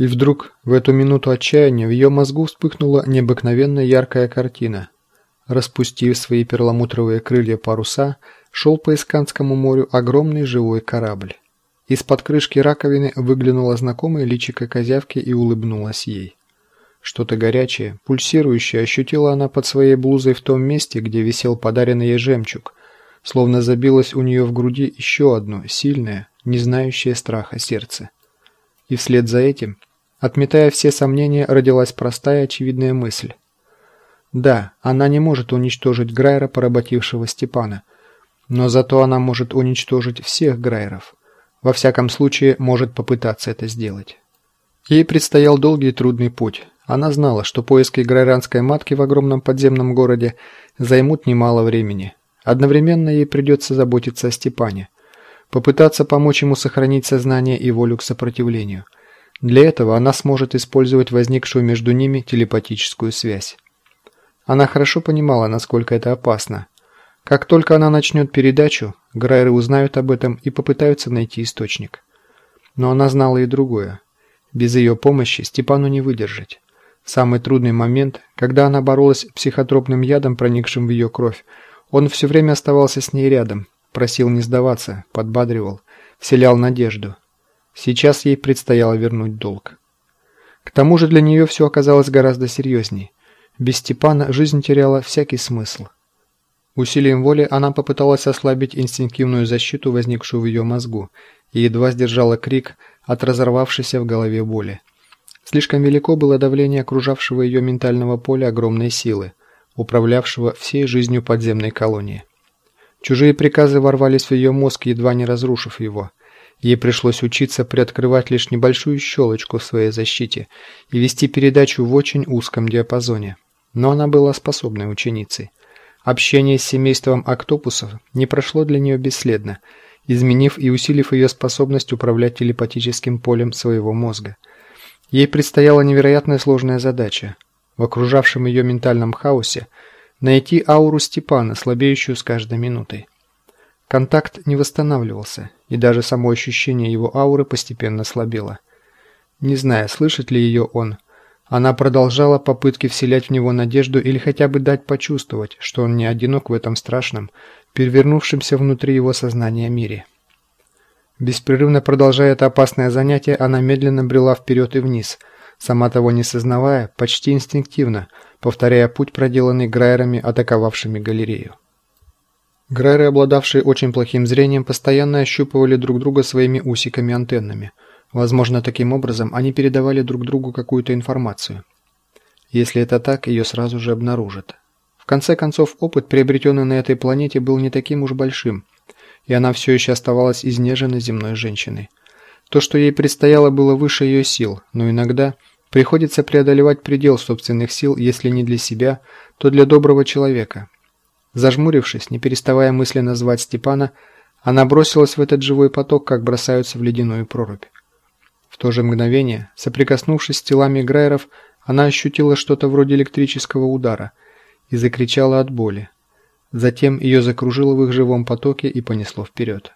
И вдруг, в эту минуту отчаяния, в ее мозгу вспыхнула необыкновенно яркая картина. Распустив свои перламутровые крылья паруса, шел по Исканскому морю огромный живой корабль. Из-под крышки раковины выглянула знакомая личико козявки и улыбнулась ей. Что-то горячее, пульсирующее ощутила она под своей блузой в том месте, где висел подаренный ей жемчуг, словно забилось у нее в груди еще одно, сильное, не знающее страха сердце. И вслед за этим Отметая все сомнения, родилась простая очевидная мысль. Да, она не может уничтожить Грайера, поработившего Степана, но зато она может уничтожить всех Грайеров. Во всяком случае, может попытаться это сделать. Ей предстоял долгий и трудный путь. Она знала, что поиски грайранской матки в огромном подземном городе займут немало времени. Одновременно ей придется заботиться о Степане, попытаться помочь ему сохранить сознание и волю к сопротивлению – для этого она сможет использовать возникшую между ними телепатическую связь. Она хорошо понимала, насколько это опасно. Как только она начнет передачу, Грайеры узнают об этом и попытаются найти источник. Но она знала и другое. Без ее помощи Степану не выдержать. Самый трудный момент, когда она боролась с психотропным ядом, проникшим в ее кровь, он все время оставался с ней рядом, просил не сдаваться, подбадривал, вселял надежду. Сейчас ей предстояло вернуть долг. К тому же для нее все оказалось гораздо серьезней. Без Степана жизнь теряла всякий смысл. Усилием воли она попыталась ослабить инстинктивную защиту, возникшую в ее мозгу, и едва сдержала крик от разорвавшейся в голове боли. Слишком велико было давление окружавшего ее ментального поля огромной силы, управлявшего всей жизнью подземной колонии. Чужие приказы ворвались в ее мозг, едва не разрушив его. Ей пришлось учиться приоткрывать лишь небольшую щелочку в своей защите и вести передачу в очень узком диапазоне. Но она была способной ученицей. Общение с семейством октопусов не прошло для нее бесследно, изменив и усилив ее способность управлять телепатическим полем своего мозга. Ей предстояла невероятная сложная задача в окружавшем ее ментальном хаосе найти ауру Степана, слабеющую с каждой минутой. Контакт не восстанавливался, и даже само ощущение его ауры постепенно слабело. Не зная, слышит ли ее он, она продолжала попытки вселять в него надежду или хотя бы дать почувствовать, что он не одинок в этом страшном, перевернувшемся внутри его сознания мире. Беспрерывно продолжая это опасное занятие, она медленно брела вперед и вниз, сама того не сознавая, почти инстинктивно, повторяя путь, проделанный Грайерами, атаковавшими галерею. Грайры, обладавшие очень плохим зрением, постоянно ощупывали друг друга своими усиками-антеннами. Возможно, таким образом они передавали друг другу какую-то информацию. Если это так, ее сразу же обнаружат. В конце концов, опыт, приобретенный на этой планете, был не таким уж большим, и она все еще оставалась изнеженной земной женщиной. То, что ей предстояло, было выше ее сил, но иногда приходится преодолевать предел собственных сил, если не для себя, то для доброго человека – Зажмурившись, не переставая мысленно звать Степана, она бросилась в этот живой поток, как бросаются в ледяную прорубь. В то же мгновение, соприкоснувшись с телами Грайеров, она ощутила что-то вроде электрического удара и закричала от боли. Затем ее закружило в их живом потоке и понесло вперед.